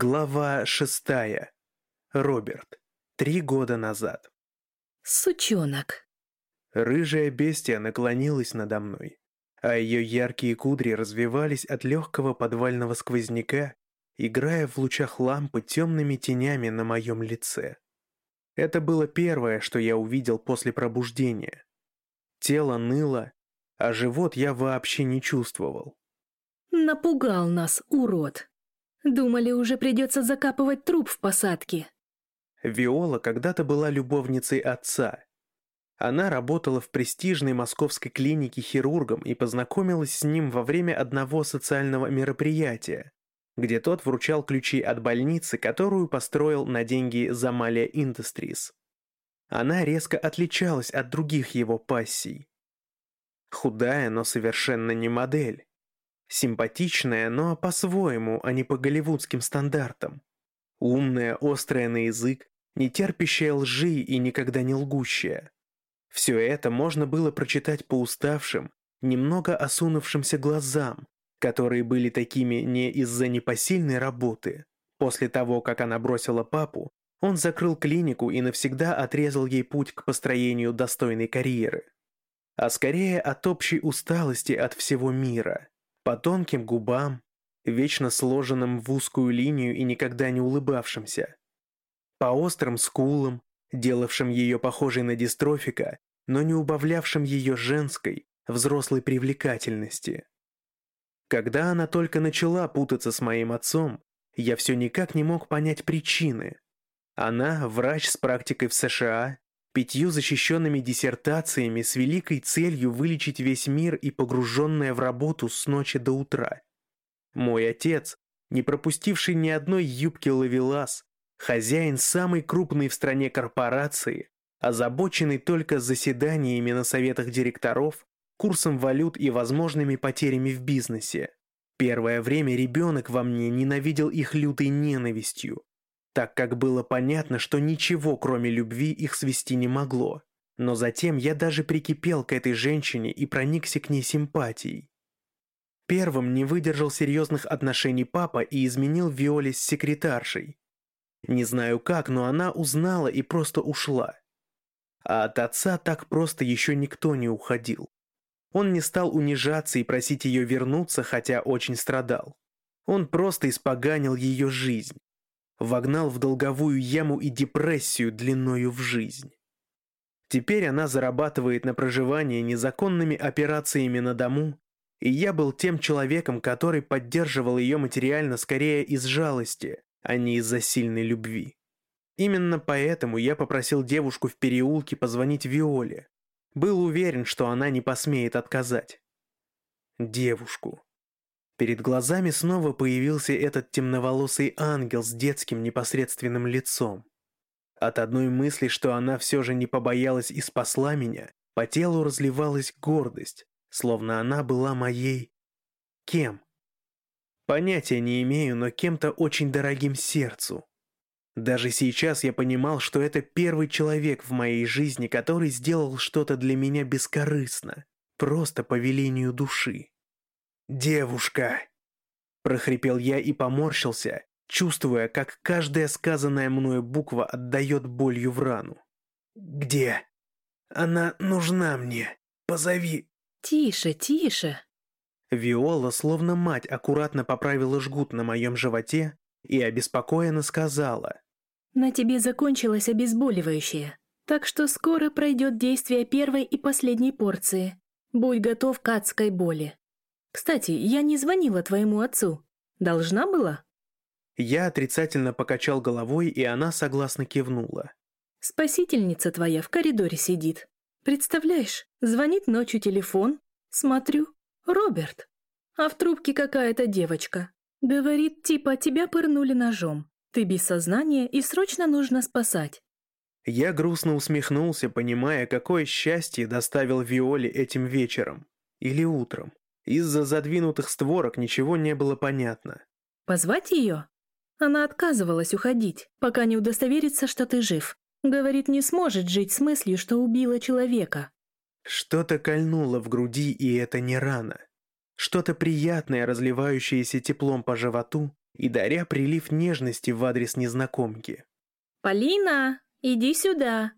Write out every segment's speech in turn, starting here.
Глава шестая. Роберт. Три года назад. Сучонок. Рыжая бестия наклонилась надо мной, а ее яркие кудри развивались от легкого подвального сквозняка, играя в лучах лампы темными тенями на моем лице. Это было первое, что я увидел после пробуждения. Тело ныло, а живот я вообще не чувствовал. Напугал нас, урод. Думали, уже придется закапывать труп в посадке. Виола когда-то была любовницей отца. Она работала в престижной московской клинике хирургом и познакомилась с ним во время одного социального мероприятия, где тот вручал ключи от больницы, которую построил на деньги Замалия Industries. Она резко отличалась от других его пассий. Худая, но совершенно не модель. Симпатичная, но по-своему, а не по голливудским стандартам. Умная, острая на язык, не терпящая лжи и никогда не лгущая. Все это можно было прочитать по уставшим, немного осунувшимся глазам, которые были такими не из-за непосильной работы. После того, как она бросила папу, он закрыл клинику и навсегда отрезал ей путь к построению достойной карьеры. А скорее от общей усталости от всего мира. По тонким губам, вечно сложенным в узкую линию и никогда не улыбавшимся. По острым скулам, делавшим ее похожей на дистрофика, но не убавлявшим ее женской, взрослой привлекательности. Когда она только начала путаться с моим отцом, я все никак не мог понять причины. Она, врач с практикой в США, пятью защищенными диссертациями с великой целью вылечить весь мир и погруженная в работу с ночи до утра. Мой отец, не пропустивший ни одной юбки ловелас, хозяин самой крупной в стране корпорации, озабоченный только заседаниями на советах директоров, курсом валют и возможными потерями в бизнесе. Первое время ребенок во мне ненавидел их лютой ненавистью, так как было понятно, что ничего, кроме любви, их свести не могло. Но затем я даже прикипел к этой женщине и проникся к ней симпатией. Первым не выдержал серьезных отношений папа и изменил Виоле с секретаршей. Не знаю как, но она узнала и просто ушла. А от отца так просто еще никто не уходил. Он не стал унижаться и просить ее вернуться, хотя очень страдал. Он просто испоганил ее жизнь вогнал в долговую яму и депрессию длиною в жизнь. Теперь она зарабатывает на проживание незаконными операциями на дому, и я был тем человеком, который поддерживал ее материально скорее из жалости, а не из-за сильной любви. Именно поэтому я попросил девушку в переулке позвонить Виоле. Был уверен, что она не посмеет отказать. Девушку. Перед глазами снова появился этот темноволосый ангел с детским непосредственным лицом. От одной мысли, что она все же не побоялась и спасла меня, по телу разливалась гордость, словно она была моей... Кем? Понятия не имею, но кем-то очень дорогим сердцу. Даже сейчас я понимал, что это первый человек в моей жизни, который сделал что-то для меня бескорыстно, просто по велению души. «Девушка!» прохрипел я и поморщился, чувствуя, как каждая сказанная мною буква отдает болью в рану. «Где? Она нужна мне. Позови». «Тише, тише». Виола, словно мать, аккуратно поправила жгут на моем животе и обеспокоенно сказала. «На тебе закончилось обезболивающее, так что скоро пройдет действие первой и последней порции. Будь готов к адской боли. Кстати, я не звонила твоему отцу. Должна была?» Я отрицательно покачал головой, и она согласно кивнула. «Спасительница твоя в коридоре сидит. Представляешь, звонит ночью телефон. Смотрю, Роберт. А в трубке какая-то девочка. Говорит, типа, тебя пырнули ножом. Ты без сознания и срочно нужно спасать. Я грустно усмехнулся, понимая, какое счастье доставил Виоле этим вечером. Или утром. Из-за задвинутых створок ничего не было понятно. «Позвать ее?» Она отказывалась уходить, пока не удостоверится, что ты жив. Говорит, не сможет жить с мыслью, что убила человека. Что-то кольнуло в груди, и это не рана. Что-то приятное, разливающееся теплом по животу, и даря прилив нежности в адрес незнакомки. «Полина, иди сюда!»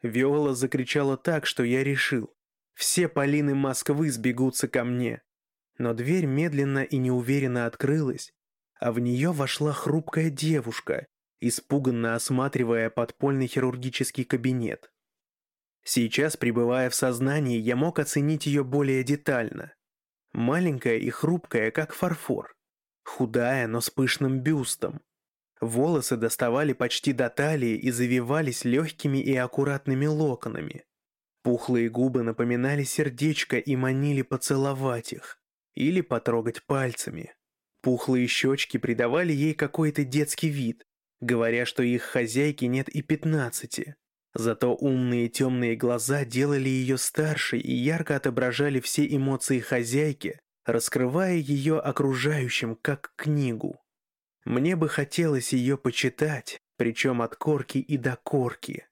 Виола закричала так, что я решил. Все Полины Москвы сбегутся ко мне. Но дверь медленно и неуверенно открылась, а в нее вошла хрупкая девушка, испуганно осматривая подпольный хирургический кабинет. Сейчас, пребывая в сознании, я мог оценить ее более детально. Маленькая и хрупкая, как фарфор. Худая, но с пышным бюстом. Волосы доставали почти до талии и завивались легкими и аккуратными локонами. Пухлые губы напоминали сердечко и манили поцеловать их или потрогать пальцами. Пухлые щечки придавали ей какой-то детский вид, говоря, что их хозяйки нет и пятнадцати. Зато умные темные глаза делали ее старше и ярко отображали все эмоции хозяйки, раскрывая ее окружающим как книгу. Мне бы хотелось ее почитать, причем от корки и до корки.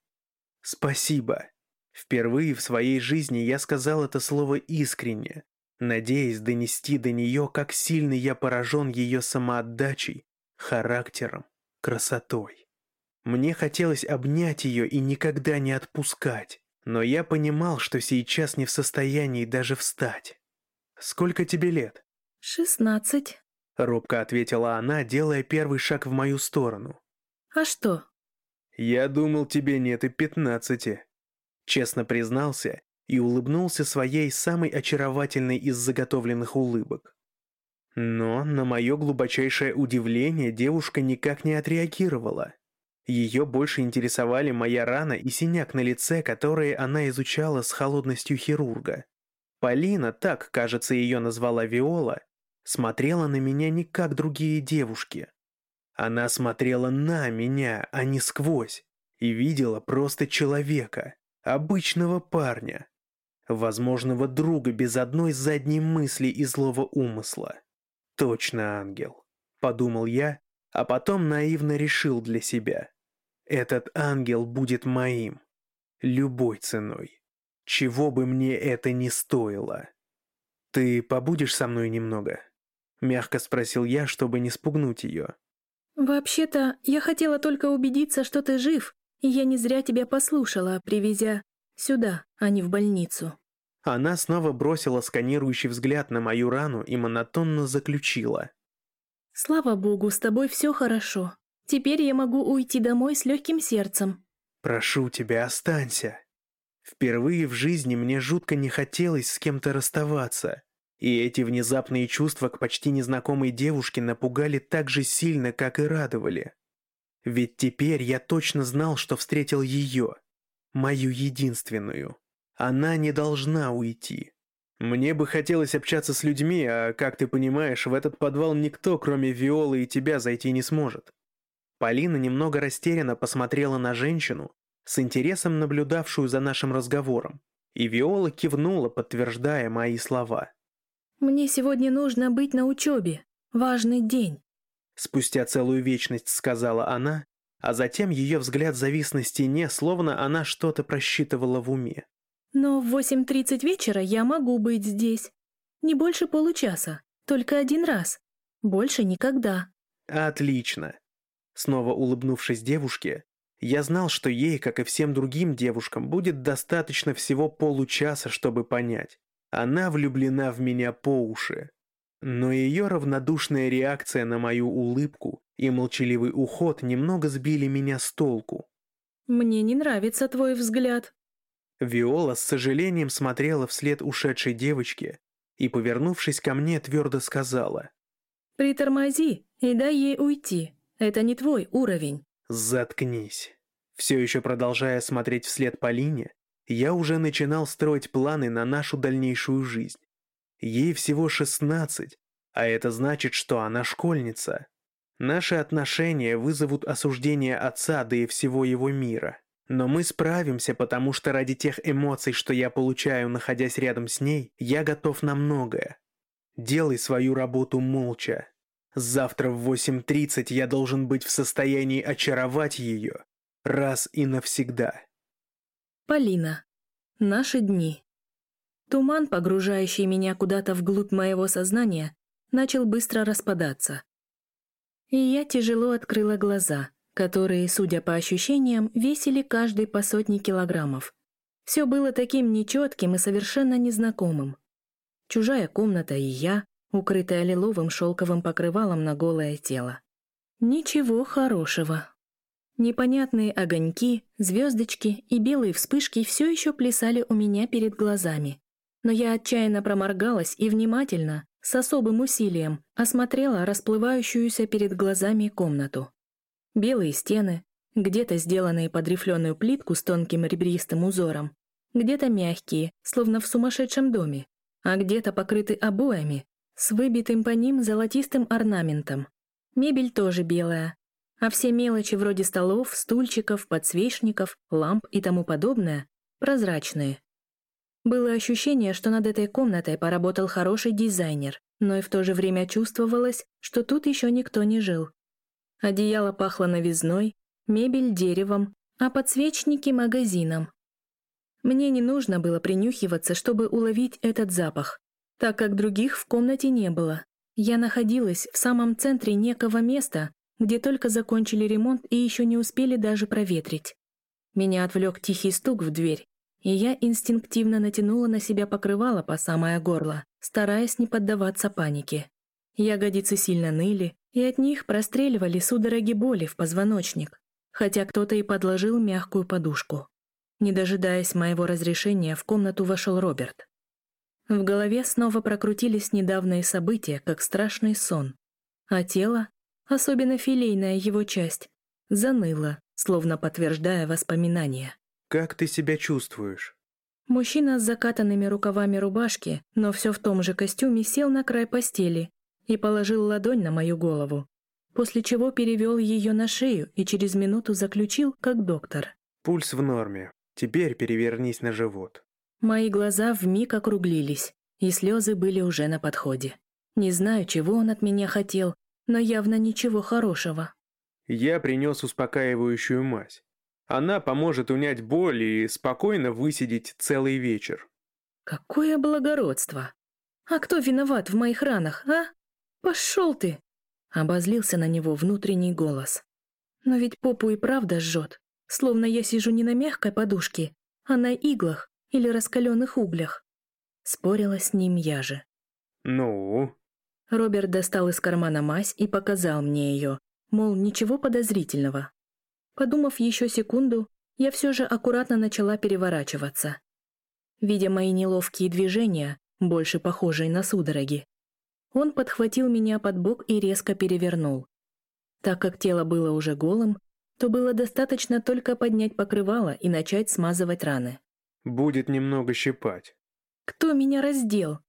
Спасибо. Впервые в своей жизни я сказал это слово искренне, надеясь донести до нее, как сильно я поражен ее самоотдачей, характером, красотой. Мне хотелось обнять ее и никогда не отпускать, но я понимал, что сейчас не в состоянии даже встать. «Сколько тебе лет?» «Шестнадцать», — робко ответила она, делая первый шаг в мою сторону. «А что?» «Я думал, тебе нет и пятнадцати», — честно признался и улыбнулся своей самой очаровательной из заготовленных улыбок. Но, на мое глубочайшее удивление, девушка никак не отреагировала. Ее больше интересовали моя рана и синяк на лице, которые она изучала с холодностью хирурга. Полина, так, кажется, ее назвала Виола, смотрела на меня не как другие девушки. Она смотрела на меня, а не сквозь, и видела просто человека, обычного парня, возможного друга без одной задней мысли и злого умысла. «Точно ангел», — подумал я, а потом наивно решил для себя. «Этот ангел будет моим. Любой ценой. Чего бы мне это ни стоило». «Ты побудешь со мной немного?» — мягко спросил я, чтобы не спугнуть ее. «Вообще-то, я хотела только убедиться, что ты жив, и я не зря тебя послушала, привезя сюда, а не в больницу». Она снова бросила сканирующий взгляд на мою рану и монотонно заключила. «Слава богу, с тобой все хорошо. Теперь я могу уйти домой с легким сердцем». «Прошу тебя, останься». Впервые в жизни мне жутко не хотелось с кем-то расставаться, и эти внезапные чувства к почти незнакомой девушке напугали так же сильно, как и радовали. Ведь теперь я точно знал, что встретил ее, мою единственную. Она не должна уйти. Мне бы хотелось общаться с людьми, а, как ты понимаешь, в этот подвал никто, кроме Виолы и тебя, зайти не сможет. Полина немного растерянно посмотрела на женщину, с интересом наблюдавшую за нашим разговором, и Виола кивнула, подтверждая мои слова. «Мне сегодня нужно быть на учебе. Важный день». Спустя целую вечность сказала она, а затем ее взгляд завис на стене, словно она что-то просчитывала в уме. Но в 8.30 вечера я могу быть здесь. Не больше получаса, только один раз. Больше никогда. Отлично. Снова улыбнувшись девушке, я знал, что ей, как и всем другим девушкам, будет достаточно всего получаса, чтобы понять. Она влюблена в меня по уши. Но ее равнодушная реакция на мою улыбку и молчаливый уход немного сбили меня с толку. «Мне не нравится твой взгляд», Виола с сожалением смотрела вслед ушедшей девочке и, повернувшись ко мне, твердо сказала. «Притормози и дай ей уйти. Это не твой уровень». «Заткнись». Все еще продолжая смотреть вслед Полине, я уже начинал строить планы на нашу дальнейшую жизнь. Ей всего шестнадцать, а это значит, что она школьница. Наши отношения вызовут осуждение отца, да и всего его мира. Но мы справимся, потому что ради тех эмоций, что я получаю, находясь рядом с ней, я готов на многое. Делай свою работу молча. Завтра в 8.30 я должен быть в состоянии очаровать ее раз и навсегда. Полина. Наши дни. Туман, погружающий меня куда-то вглубь моего сознания, начал быстро распадаться. И я тяжело открыла глаза, которые, судя по ощущениям, весили каждый по сотне килограммов. Все было таким нечетким и совершенно незнакомым. Чужая комната и я, укрытая лиловым шелковым покрывалом на голое тело. Ничего хорошего. Непонятные огоньки, звездочки и белые вспышки все еще плясали у меня перед глазами. Но я отчаянно проморгалась и внимательно, с особым усилием, осмотрела расплывающуюся перед глазами комнату. Белые стены, где-то сделанные под рифленую плитку с тонким ребристым узором, где-то мягкие, словно в сумасшедшем доме, а где-то покрыты обоями с выбитым по ним золотистым орнаментом. Мебель тоже белая, а все мелочи вроде столов, стульчиков, подсвечников, ламп и тому подобное прозрачные. Было ощущение, что над этой комнатой поработал хороший дизайнер, но и в то же время чувствовалось, что тут еще никто не жил. Одеяло пахло новизной, мебель деревом, а подсвечники магазином. Мне не нужно было принюхиваться, чтобы уловить этот запах, так как других в комнате не было. Я находилась в самом центре некого места, где только закончили ремонт и еще не успели даже проветрить. Меня отвлек тихий стук в дверь, и я инстинктивно натянула на себя покрывало по самое горло, стараясь не поддаваться панике. Ягодицы сильно ныли, и от них простреливали судороги боли в позвоночник, хотя кто-то и подложил мягкую подушку. Не дожидаясь моего разрешения, в комнату вошел Роберт. В голове снова прокрутились недавние события, как страшный сон, а тело, особенно филейная его часть, заныло, словно подтверждая воспоминания. «Как ты себя чувствуешь?» Мужчина с закатанными рукавами рубашки, но все в том же костюме, сел на край постели и положил ладонь на мою голову, после чего перевел ее на шею и через минуту заключил, как доктор. «Пульс в норме. Теперь перевернись на живот». Мои глаза вмиг округлились, и слезы были уже на подходе. Не знаю, чего он от меня хотел, но явно ничего хорошего. «Я принес успокаивающую мазь. Она поможет унять боль и спокойно высидеть целый вечер». «Какое благородство! А кто виноват в моих ранах, а?» «Пошел ты!» — обозлился на него внутренний голос. «Но ведь попу и правда жжет, словно я сижу не на мягкой подушке, а на иглах или раскаленных углях». Спорила с ним я же. «Ну?» Роберт достал из кармана мазь и показал мне ее, мол, ничего подозрительного. Подумав еще секунду, я все же аккуратно начала переворачиваться. Видя мои неловкие движения, больше похожие на судороги, он подхватил меня под бок и резко перевернул. Так как тело было уже голым, то было достаточно только поднять покрывало и начать смазывать раны. «Будет немного щипать». «Кто меня раздел?»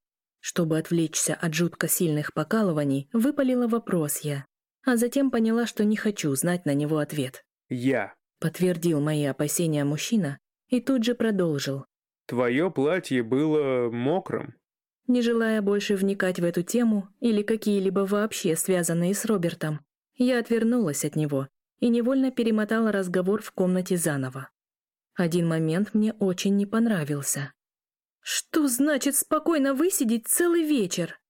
Чтобы отвлечься от жутко сильных покалываний, выпалила вопрос я, а затем поняла, что не хочу знать на него ответ. «Я», — подтвердил мои опасения мужчина и тут же продолжил. «Твое платье было мокрым». Не желая больше вникать в эту тему или какие-либо вообще связанные с Робертом, я отвернулась от него и невольно перемотала разговор в комнате заново. Один момент мне очень не понравился. «Что значит спокойно высидеть целый вечер?»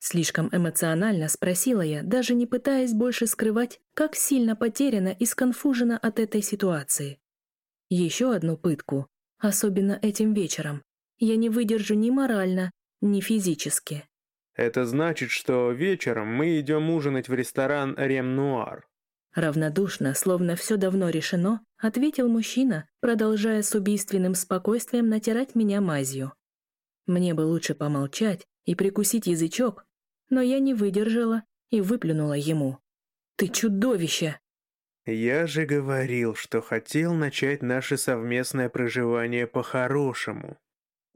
Слишком эмоционально спросила я, даже не пытаясь больше скрывать, как сильно потеряна и сконфужена от этой ситуации. Еще одну пытку, особенно этим вечером, я не выдержу ни морально, не физически. Это значит, что вечером мы идем ужинать в ресторан Рем-Нуар. Равнодушно, словно все давно решено, ответил мужчина, продолжая с убийственным спокойствием натирать меня мазью. Мне бы лучше помолчать и прикусить язычок, но я не выдержала и выплюнула ему. «Ты чудовище!» «Я же говорил, что хотел начать наше совместное проживание по-хорошему»,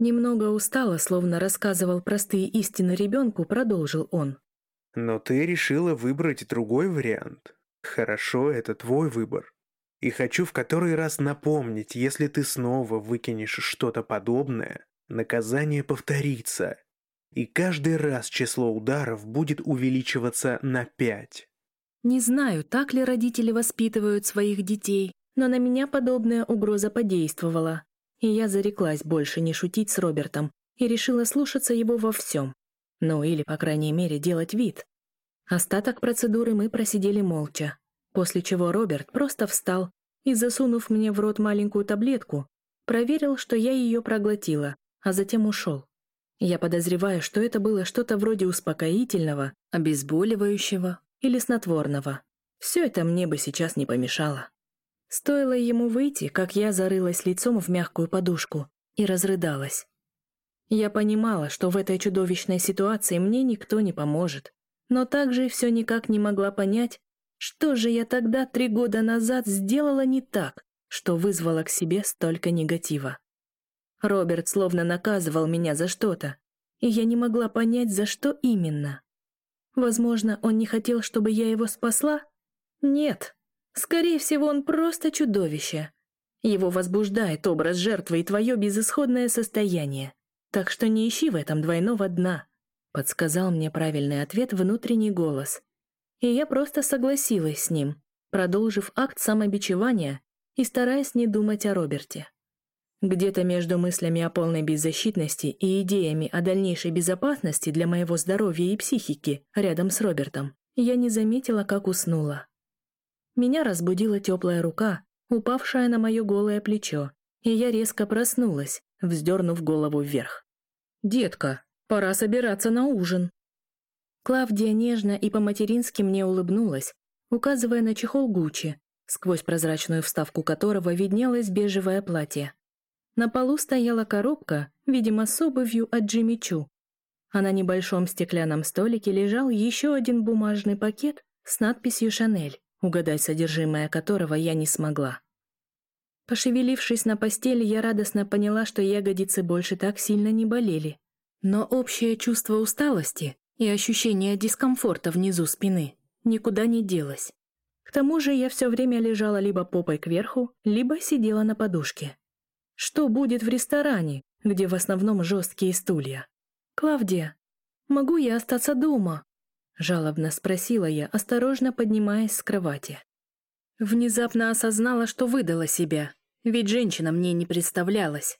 Немного устало, словно рассказывал простые истины ребенку, продолжил он. «Но ты решила выбрать другой вариант. Хорошо, это твой выбор. И хочу в который раз напомнить, если ты снова выкинешь что-то подобное, наказание повторится. И каждый раз число ударов будет увеличиваться на пять». Не знаю, так ли родители воспитывают своих детей, но на меня подобная угроза подействовала и я зареклась больше не шутить с Робертом и решила слушаться его во всем. Ну или, по крайней мере, делать вид. Остаток процедуры мы просидели молча, после чего Роберт просто встал и, засунув мне в рот маленькую таблетку, проверил, что я ее проглотила, а затем ушел. Я подозреваю, что это было что-то вроде успокоительного, обезболивающего или снотворного. Все это мне бы сейчас не помешало. Стоило ему выйти, как я зарылась лицом в мягкую подушку и разрыдалась. Я понимала, что в этой чудовищной ситуации мне никто не поможет, но также все никак не могла понять, что же я тогда три года назад сделала не так, что вызвало к себе столько негатива. Роберт словно наказывал меня за что-то, и я не могла понять, за что именно. Возможно, он не хотел, чтобы я его спасла? Нет. Скорее всего, он просто чудовище. Его возбуждает образ жертвы и твое безысходное состояние. Так что не ищи в этом двойного дна», — подсказал мне правильный ответ внутренний голос. И я просто согласилась с ним, продолжив акт самобичевания и стараясь не думать о Роберте. Где-то между мыслями о полной беззащитности и идеями о дальнейшей безопасности для моего здоровья и психики рядом с Робертом я не заметила, как уснула. Меня разбудила теплая рука, упавшая на мое голое плечо, и я резко проснулась, вздернув голову вверх. «Детка, пора собираться на ужин». Клавдия нежно и по-матерински мне улыбнулась, указывая на чехол Гуччи, сквозь прозрачную вставку которого виднелось бежевое платье. На полу стояла коробка, видимо, с обувью от Джимми Чу, а на небольшом стеклянном столике лежал еще один бумажный пакет с надписью «Шанель», угадать содержимое которого я не смогла. Пошевелившись на постели, я радостно поняла, что ягодицы больше так сильно не болели. Но общее чувство усталости и ощущение дискомфорта внизу спины никуда не делось. К тому же я все время лежала либо попой кверху, либо сидела на подушке. Что будет в ресторане, где в основном жесткие стулья? «Клавдия, могу я остаться дома?» Жалобно спросила я, осторожно поднимаясь с кровати. Внезапно осознала, что выдала себя, ведь женщина мне не представлялась.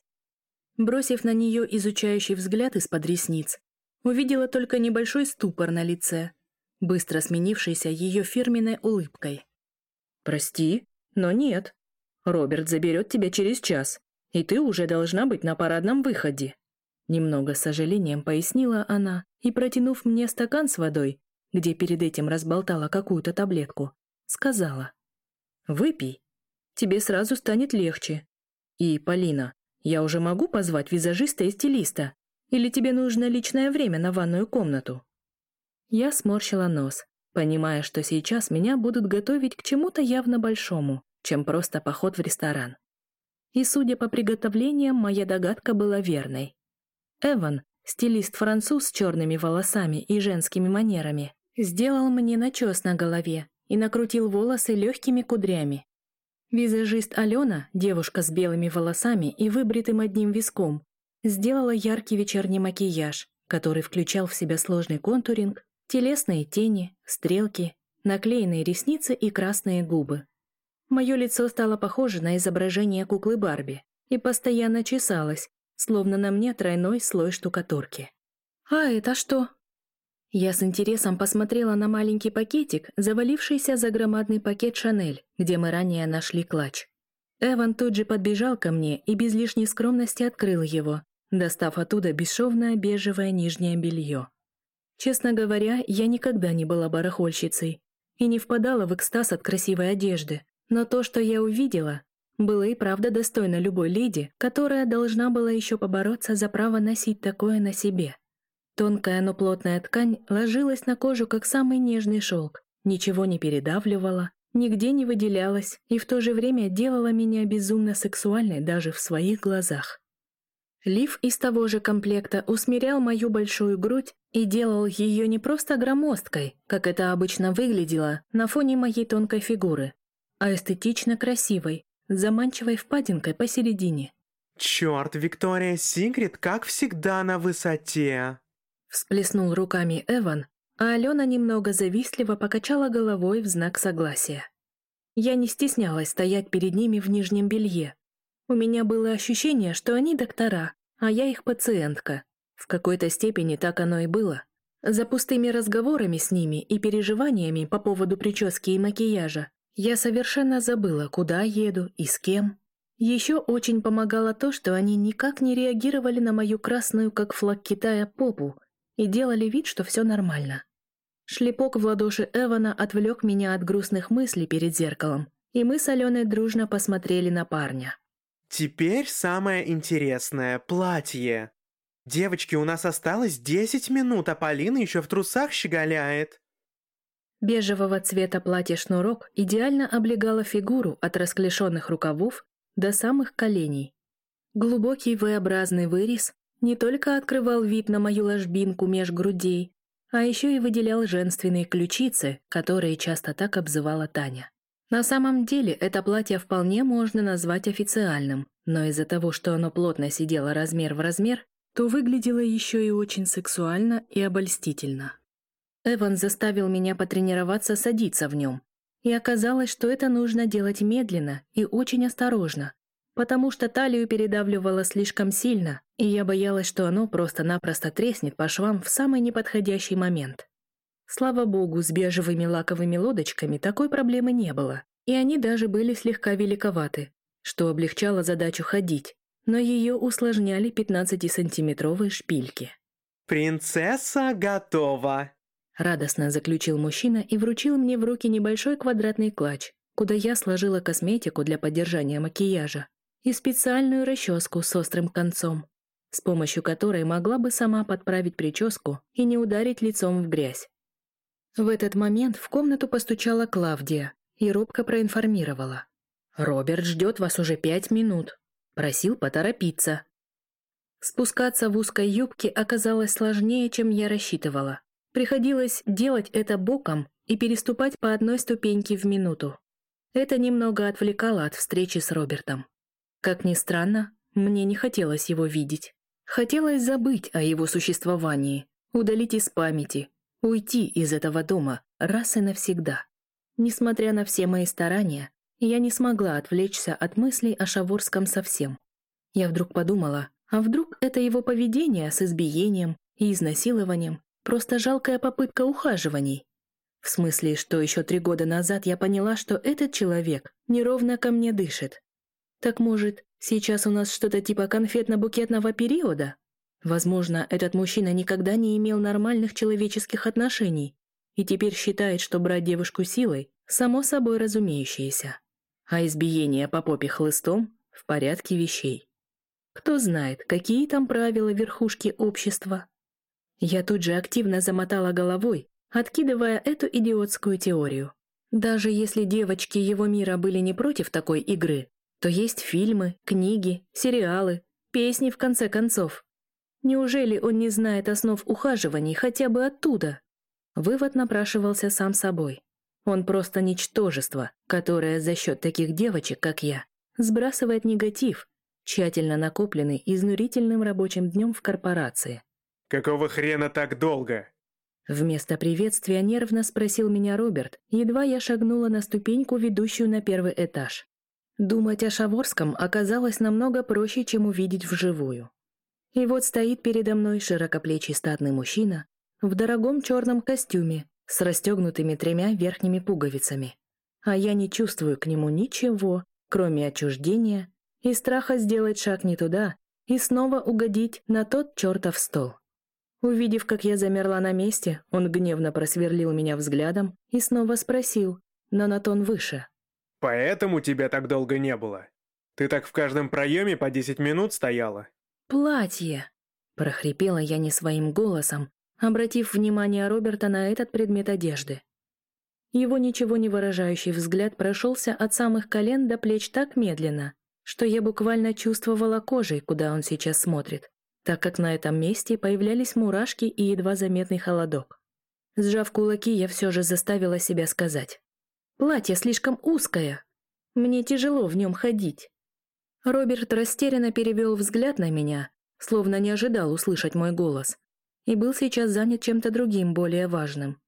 Бросив на нее изучающий взгляд из-под ресниц, увидела только небольшой ступор на лице, быстро сменившийся ее фирменной улыбкой. «Прости, но нет. Роберт заберет тебя через час, и ты уже должна быть на парадном выходе». Немного с сожалением пояснила она и, протянув мне стакан с водой, где перед этим разболтала какую-то таблетку, сказала. Выпей. Тебе сразу станет легче. И, Полина, я уже могу позвать визажиста и стилиста? Или тебе нужно личное время на ванную комнату?» Я сморщила нос, понимая, что сейчас меня будут готовить к чему-то явно большому, чем просто поход в ресторан. И, судя по приготовлениям, моя догадка была верной. Эван, стилист-француз с черными волосами и женскими манерами, сделал мне начес на голове и накрутил волосы легкими кудрями. Визажист Алена, девушка с белыми волосами и выбритым одним виском, сделала яркий вечерний макияж, который включал в себя сложный контуринг, телесные тени, стрелки, наклеенные ресницы и красные губы. Мое лицо стало похоже на изображение куклы Барби и постоянно чесалось, словно на мне тройной слой штукатурки. «А это что?» Я с интересом посмотрела на маленький пакетик, завалившийся за громадный пакет «Шанель», где мы ранее нашли клатч. Эван тут же подбежал ко мне и без лишней скромности открыл его, достав оттуда бесшовное бежевое нижнее белье. Честно говоря, я никогда не была барахольщицей и не впадала в экстаз от красивой одежды, но то, что я увидела, было и правда достойно любой леди, которая должна была еще побороться за право носить такое на себе. Тонкая, но плотная ткань ложилась на кожу, как самый нежный шелк, ничего не передавливала, нигде не выделялась и в то же время делала меня безумно сексуальной даже в своих глазах. Лиф из того же комплекта усмирял мою большую грудь и делал ее не просто громоздкой, как это обычно выглядело на фоне моей тонкой фигуры, а эстетично красивой, заманчивой впадинкой посередине. «Черт, Виктория Сигрид, как всегда на высоте!» Всплеснул руками Эван, а Алена немного завистливо покачала головой в знак согласия. Я не стеснялась стоять перед ними в нижнем белье. У меня было ощущение, что они доктора, а я их пациентка. В какой-то степени так оно и было. За пустыми разговорами с ними и переживаниями по поводу прически и макияжа я совершенно забыла, куда еду и с кем. Еще очень помогало то, что они никак не реагировали на мою красную, как флаг Китая, попу и делали вид, что все нормально. Шлепок в ладоши Эвана отвлек меня от грустных мыслей перед зеркалом, и мы с Аленой дружно посмотрели на парня. Теперь самое интересное – платье. Девочки, у нас осталось 10 минут, а Полина еще в трусах щеголяет. Бежевого цвета платье-шнурок идеально облегало фигуру от расклешенных рукавов до самых коленей. Глубокий V-образный вырез не только открывал вид на мою ложбинку меж грудей, а еще и выделял женственные ключицы, которые часто так обзывала Таня. На самом деле это платье вполне можно назвать официальным, но из-за того, что оно плотно сидело размер в размер, то выглядело еще и очень сексуально и обольстительно. Эван заставил меня потренироваться садиться в нем, и оказалось, что это нужно делать медленно и очень осторожно, потому что талию передавливало слишком сильно, и я боялась, что оно просто-напросто треснет по швам в самый неподходящий момент. Слава богу, с бежевыми лаковыми лодочками такой проблемы не было, и они даже были слегка великоваты, что облегчало задачу ходить, но ее усложняли 15-сантиметровые шпильки. «Принцесса готова!» Радостно заключил мужчина и вручил мне в руки небольшой квадратный клатч, куда я сложила косметику для поддержания макияжа и специальную расческу с острым концом, с помощью которой могла бы сама подправить прическу и не ударить лицом в грязь. В этот момент в комнату постучала Клавдия и робко проинформировала. «Роберт ждет вас уже пять минут. Просил поторопиться». Спускаться в узкой юбке оказалось сложнее, чем я рассчитывала. Приходилось делать это боком и переступать по одной ступеньке в минуту. Это немного отвлекало от встречи с Робертом. Как ни странно, мне не хотелось его видеть. Хотелось забыть о его существовании, удалить из памяти, уйти из этого дома раз и навсегда. Несмотря на все мои старания, я не смогла отвлечься от мыслей о Шаворском совсем. Я вдруг подумала, а вдруг это его поведение с избиением и изнасилованием Просто жалкая попытка ухаживаний. В смысле, что еще три года назад я поняла, что этот человек неровно ко мне дышит. Так может, сейчас у нас что-то типа конфетно-букетного периода? Возможно, этот мужчина никогда не имел нормальных человеческих отношений и теперь считает, что брать девушку силой – само собой разумеющееся. А избиение по попе хлыстом – в порядке вещей. Кто знает, какие там правила верхушки общества. Я тут же активно замотала головой, откидывая эту идиотскую теорию. Даже если девочки его мира были не против такой игры, то есть фильмы, книги, сериалы, песни в конце концов. Неужели он не знает основ ухаживаний хотя бы оттуда? Вывод напрашивался сам собой. Он просто ничтожество, которое за счет таких девочек, как я, сбрасывает негатив, тщательно накопленный изнурительным рабочим днем в корпорации. «Какого хрена так долго?» Вместо приветствия нервно спросил меня Роберт, едва я шагнула на ступеньку, ведущую на первый этаж. Думать о Шаворском оказалось намного проще, чем увидеть вживую. И вот стоит передо мной широкоплечий статный мужчина в дорогом черном костюме с расстегнутыми тремя верхними пуговицами. А я не чувствую к нему ничего, кроме отчуждения и страха сделать шаг не туда и снова угодить на тот чертов стол. Увидев, как я замерла на месте, он гневно просверлил меня взглядом и снова спросил, но на тон выше. «Поэтому тебя так долго не было? Ты так в каждом проеме по десять минут стояла?» «Платье!» – прохрипела я не своим голосом, обратив внимание Роберта на этот предмет одежды. Его ничего не выражающий взгляд прошелся от самых колен до плеч так медленно, что я буквально чувствовала кожей, куда он сейчас смотрит так как на этом месте появлялись мурашки и едва заметный холодок. Сжав кулаки, я все же заставила себя сказать. «Платье слишком узкое. Мне тяжело в нем ходить». Роберт растерянно перевел взгляд на меня, словно не ожидал услышать мой голос, и был сейчас занят чем-то другим, более важным.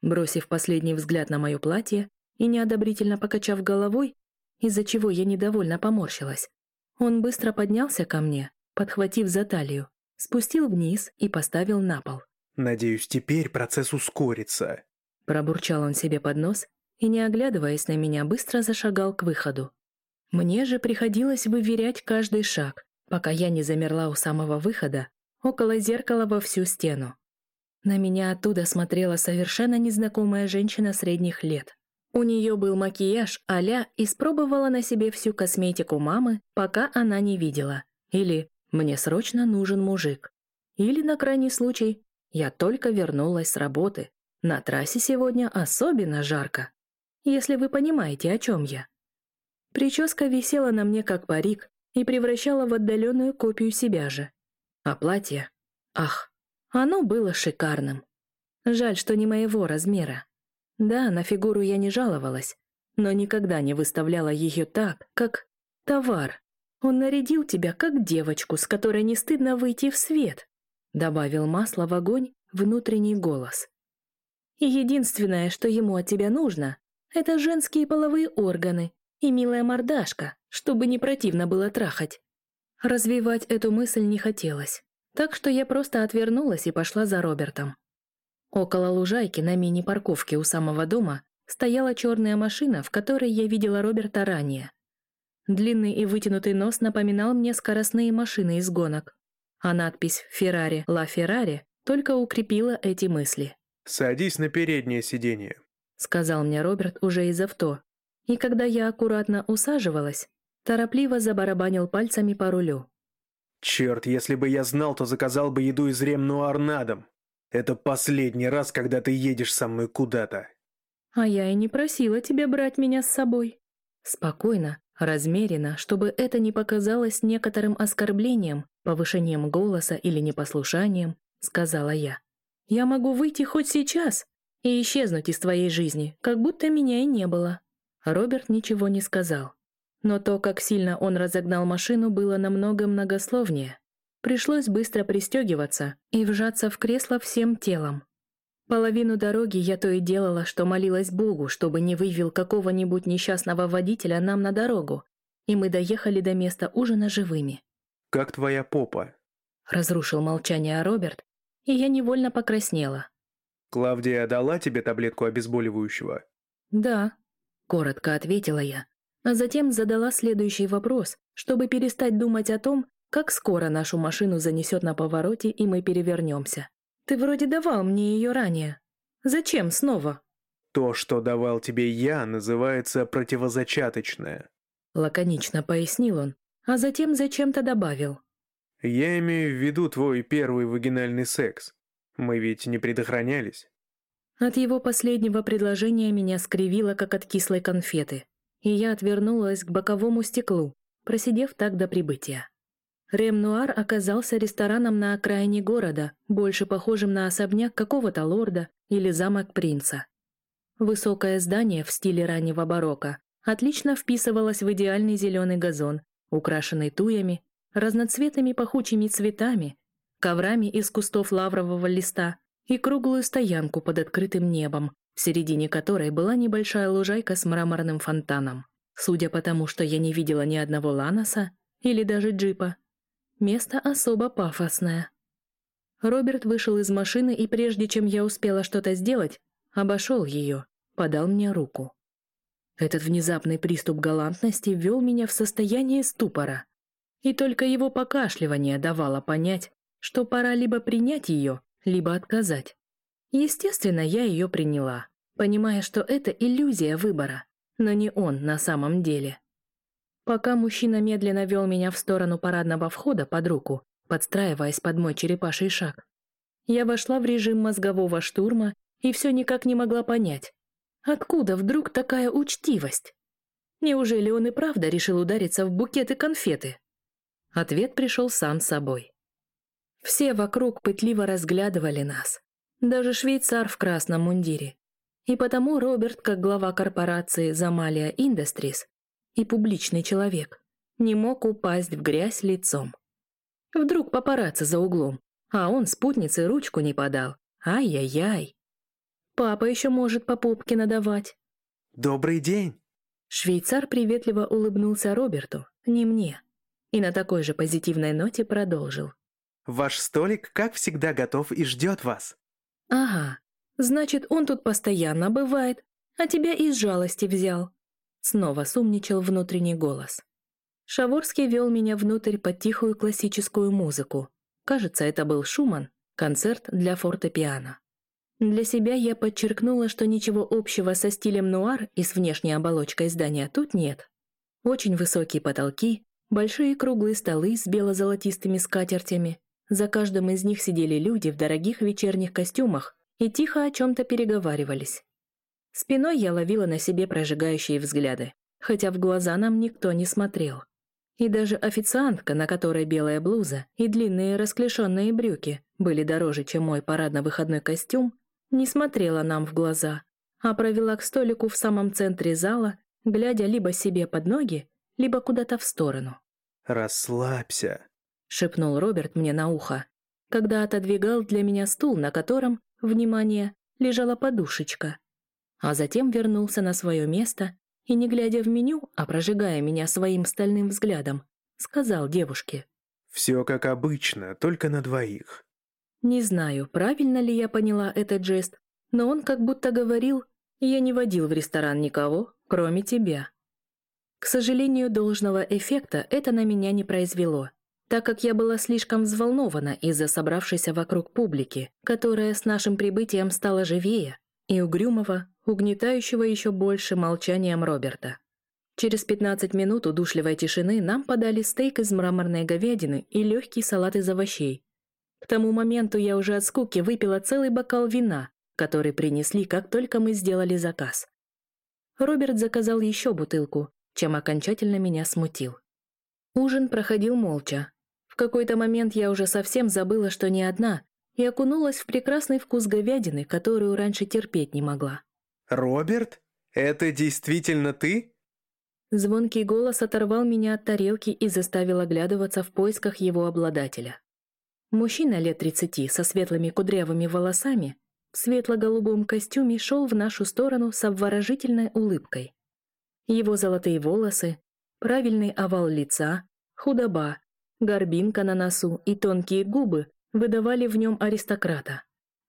Бросив последний взгляд на мое платье и неодобрительно покачав головой, из-за чего я недовольно поморщилась, он быстро поднялся ко мне подхватив за талию, спустил вниз и поставил на пол. Надеюсь, теперь процесс ускорится. Пробурчал он себе под нос и, не оглядываясь на меня, быстро зашагал к выходу. Мне же приходилось выверять каждый шаг, пока я не замерла у самого выхода, около зеркала во всю стену. На меня оттуда смотрела совершенно незнакомая женщина средних лет. У нее был макияж а-ля «Испробовала на себе всю косметику мамы, пока она не видела». Или «Мне срочно нужен мужик». Или, на крайний случай, «Я только вернулась с работы. На трассе сегодня особенно жарко». Если вы понимаете, о чем я. Прическа висела на мне как парик и превращала в отдаленную копию себя же. А платье? Ах, оно было шикарным. Жаль, что не моего размера. Да, на фигуру я не жаловалась, но никогда не выставляла ее так, как товар. Он нарядил тебя как девочку, с которой не стыдно выйти в свет, добавил масло в огонь внутренний голос. И единственное, что ему от тебя нужно, это женские половые органы и милая мордашка, чтобы не противно было трахать. Развивать эту мысль не хотелось, так что я просто отвернулась и пошла за Робертом. Около лужайки на мини-парковке у самого дома стояла черная машина, в которой я видела Роберта ранее. Длинный и вытянутый нос напоминал мне скоростные машины из гонок, а надпись «Феррари Ла Феррари» только укрепила эти мысли. «Садись на переднее сиденье», — сказал мне Роберт уже из авто. И когда я аккуратно усаживалась, торопливо забарабанил пальцами по рулю. «Черт, если бы я знал, то заказал бы еду из Рем-Нуар на дом. Это последний раз, когда ты едешь со мной куда-то. А я и не просила тебя брать меня с собой. Спокойно, размеренно, чтобы это не показалось некоторым оскорблением, повышением голоса или непослушанием, сказала я. Я могу выйти хоть сейчас и исчезнуть из твоей жизни, как будто меня и не было. Роберт ничего не сказал. Но то, как сильно он разогнал машину, было намного многословнее. Пришлось быстро пристегиваться и вжаться в кресло всем телом. Половину дороги я то и делала, что молилась Богу, чтобы не вывел какого-нибудь несчастного водителя нам на дорогу, и мы доехали до места ужина живыми. «Как твоя попа?» Разрушил молчание Роберт, и я невольно покраснела. «Клавдия дала тебе таблетку обезболивающего?» «Да», — коротко ответила я, а затем задала следующий вопрос, чтобы перестать думать о том, как скоро нашу машину занесет на повороте, и мы перевернемся? Ты вроде давал мне ее ранее. Зачем снова? То, что давал тебе я, называется противозачаточное. Лаконично пояснил он, а затем зачем-то добавил. Я имею в виду твой первый вагинальный секс. Мы ведь не предохранялись. От его последнего предложения меня скривило, как от кислой конфеты, и я отвернулась к боковому стеклу, просидев так до прибытия. Рем-Нуар оказался рестораном на окраине города, больше похожим на особняк какого-то лорда или замок принца. Высокое здание в стиле раннего барокко отлично вписывалось в идеальный зеленый газон, украшенный туями, разноцветными пахучими цветами, коврами из кустов лаврового листа и круглую стоянку под открытым небом, в середине которой была небольшая лужайка с мраморным фонтаном. Судя по тому, что я не видела ни одного ланоса или даже джипа, Место особо пафосное. Роберт вышел из машины и прежде чем я успела что-то сделать, обошел ее, подал мне руку. Этот внезапный приступ галантности ввел меня в состояние ступора. И только его покашливание давало понять, что пора либо принять ее, либо отказать. Естественно, я ее приняла, понимая, что это иллюзия выбора, но не он на самом деле. Пока мужчина медленно вел меня в сторону парадного входа под руку, подстраиваясь под мой черепаший шаг, я вошла в режим мозгового штурма и все никак не могла понять, откуда вдруг такая учтивость? Неужели он и правда решил удариться в букеты конфеты? Ответ пришел сам собой. Все вокруг пытливо разглядывали нас. Даже швейцар в красном мундире. И потому Роберт, как глава корпорации Замалия Industries, и публичный человек, не мог упасть в грязь лицом. Вдруг папарацци за углом, а он спутнице ручку не подал. Ай-яй-яй. Папа еще может по попке надавать. «Добрый день!» Швейцар приветливо улыбнулся Роберту, не мне, и на такой же позитивной ноте продолжил. «Ваш столик, как всегда, готов и ждет вас. Ага, значит, он тут постоянно бывает, а тебя из жалости взял. Снова сумничал внутренний голос. Шаворский вел меня внутрь под тихую классическую музыку. Кажется, это был Шуман, концерт для фортепиано. Для себя я подчеркнула, что ничего общего со стилем нуар и с внешней оболочкой здания тут нет. Очень высокие потолки, большие круглые столы с бело-золотистыми скатертями. За каждым из них сидели люди в дорогих вечерних костюмах и тихо о чем-то переговаривались. Спиной я ловила на себе прожигающие взгляды, хотя в глаза нам никто не смотрел. И даже официантка, на которой белая блуза и длинные расклешенные брюки были дороже, чем мой парадно-выходной костюм, не смотрела нам в глаза, а провела к столику в самом центре зала, глядя либо себе под ноги, либо куда-то в сторону. «Расслабься», — шепнул Роберт мне на ухо, когда отодвигал для меня стул, на котором, внимание, лежала подушечка. А затем вернулся на свое место и, не глядя в меню, а прожигая меня своим стальным взглядом, сказал девушке. «Все как обычно, только на двоих». Не знаю, правильно ли я поняла этот жест, но он как будто говорил, я не водил в ресторан никого, кроме тебя. К сожалению, должного эффекта это на меня не произвело, так как я была слишком взволнована из-за собравшейся вокруг публики, которая с нашим прибытием стала живее, и угрюмого, угнетающего еще больше молчанием Роберта. Через 15 минут удушливой тишины нам подали стейк из мраморной говядины и легкий салат из овощей. К тому моменту я уже от скуки выпила целый бокал вина, который принесли, как только мы сделали заказ. Роберт заказал еще бутылку, чем окончательно меня смутил. Ужин проходил молча. В какой-то момент я уже совсем забыла, что не одна, и окунулась в прекрасный вкус говядины, которую раньше терпеть не могла. «Роберт? Это действительно ты?» Звонкий голос оторвал меня от тарелки и заставил оглядываться в поисках его обладателя. Мужчина лет тридцати со светлыми кудрявыми волосами в светло-голубом костюме шел в нашу сторону с обворожительной улыбкой. Его золотые волосы, правильный овал лица, худоба, горбинка на носу и тонкие губы выдавали в нем аристократа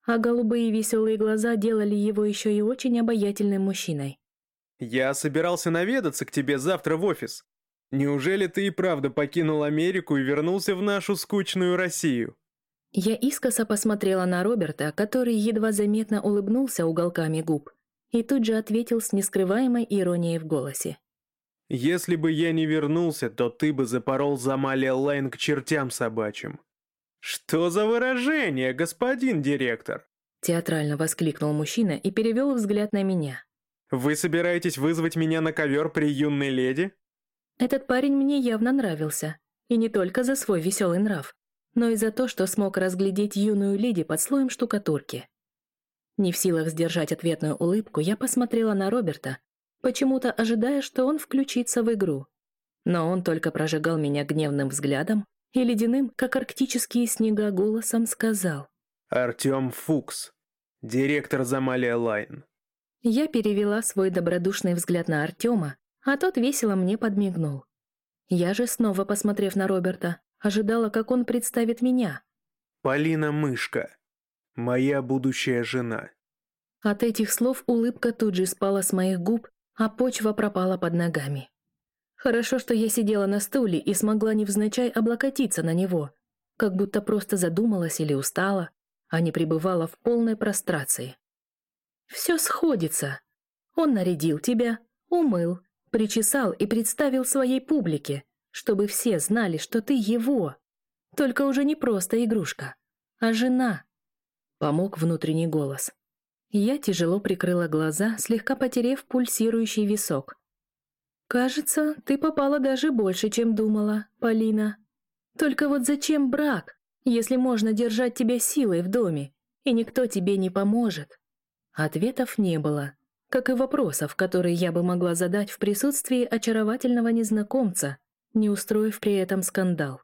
а голубые веселые глаза делали его еще и очень обаятельным мужчиной. «Я собирался наведаться к тебе завтра в офис. Неужели ты и правда покинул Америку и вернулся в нашу скучную Россию?» Я искоса посмотрела на Роберта, который едва заметно улыбнулся уголками губ, и тут же ответил с нескрываемой иронией в голосе. «Если бы я не вернулся, то ты бы запорол Замалия Лайн к чертям собачьим. «Что за выражение, господин директор?» Театрально воскликнул мужчина и перевел взгляд на меня. «Вы собираетесь вызвать меня на ковер при юной леди?» Этот парень мне явно нравился. И не только за свой веселый нрав, но и за то, что смог разглядеть юную леди под слоем штукатурки. Не в силах сдержать ответную улыбку, я посмотрела на Роберта, почему-то ожидая, что он включится в игру. Но он только прожигал меня гневным взглядом, и ледяным, как арктические снега, голосом сказал. «Артем Фукс, директор Замалия Лайн». Я перевела свой добродушный взгляд на Артема, а тот весело мне подмигнул. Я же, снова посмотрев на Роберта, ожидала, как он представит меня. «Полина Мышка, моя будущая жена». От этих слов улыбка тут же спала с моих губ, а почва пропала под ногами. Хорошо, что я сидела на стуле и смогла невзначай облокотиться на него, как будто просто задумалась или устала, а не пребывала в полной прострации. Все сходится. Он нарядил тебя, умыл, причесал и представил своей публике, чтобы все знали, что ты его. Только уже не просто игрушка, а жена. Помог внутренний голос. Я тяжело прикрыла глаза, слегка потерев пульсирующий висок. «Кажется, ты попала даже больше, чем думала, Полина. Только вот зачем брак, если можно держать тебя силой в доме, и никто тебе не поможет?» Ответов не было, как и вопросов, которые я бы могла задать в присутствии очаровательного незнакомца, не устроив при этом скандал.